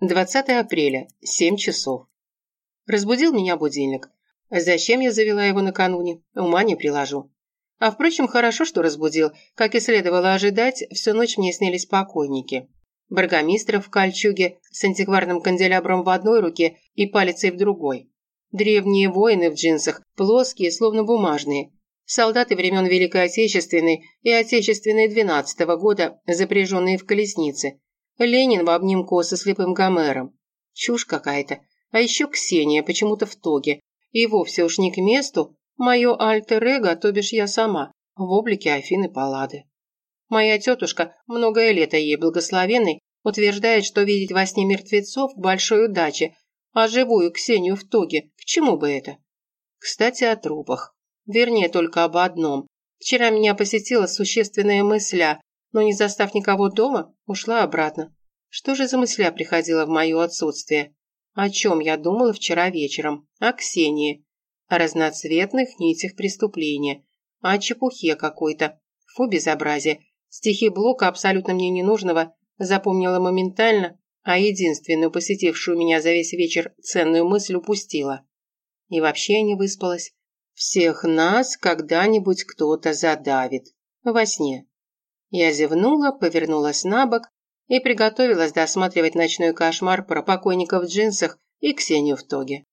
20 апреля, 7 часов. Разбудил меня будильник. Зачем я завела его накануне, ума не приложу. А впрочем, хорошо, что разбудил. Как и следовало ожидать, всю ночь мне снились покойники. Баргомистров в кольчуге с антикварным канделябром в одной руке и палицей в другой. Древние воины в джинсах, плоские, словно бумажные. Солдаты времен Великой Отечественной и Отечественной 12-го года, запряженные в колесницы. Ленин в обнимку со слепым Гомером. Чушь какая-то. А еще Ксения почему-то в тоге. И вовсе уж не к месту, мое альтер-эго, то бишь я сама, в облике Афины Паллады. Моя тетушка, многое лето ей благословенной, утверждает, что видеть во сне мертвецов – большой удачи, а живую Ксению в тоге – к чему бы это? Кстати, о трупах. Вернее, только об одном. Вчера меня посетила существенная мысля, но не застав никого дома, ушла обратно. Что же за мысля приходила в мое отсутствие? О чем я думала вчера вечером? О Ксении. О разноцветных нитях преступления. О чепухе какой-то. Фу, безобразие. Стихи Блока, абсолютно мне ненужного, запомнила моментально, а единственную посетившую меня за весь вечер ценную мысль упустила. И вообще не выспалась. Всех нас когда-нибудь кто-то задавит. Во сне. Я зевнула, повернулась на бок и приготовилась досматривать ночной кошмар про покойника в джинсах и Ксению в тоге.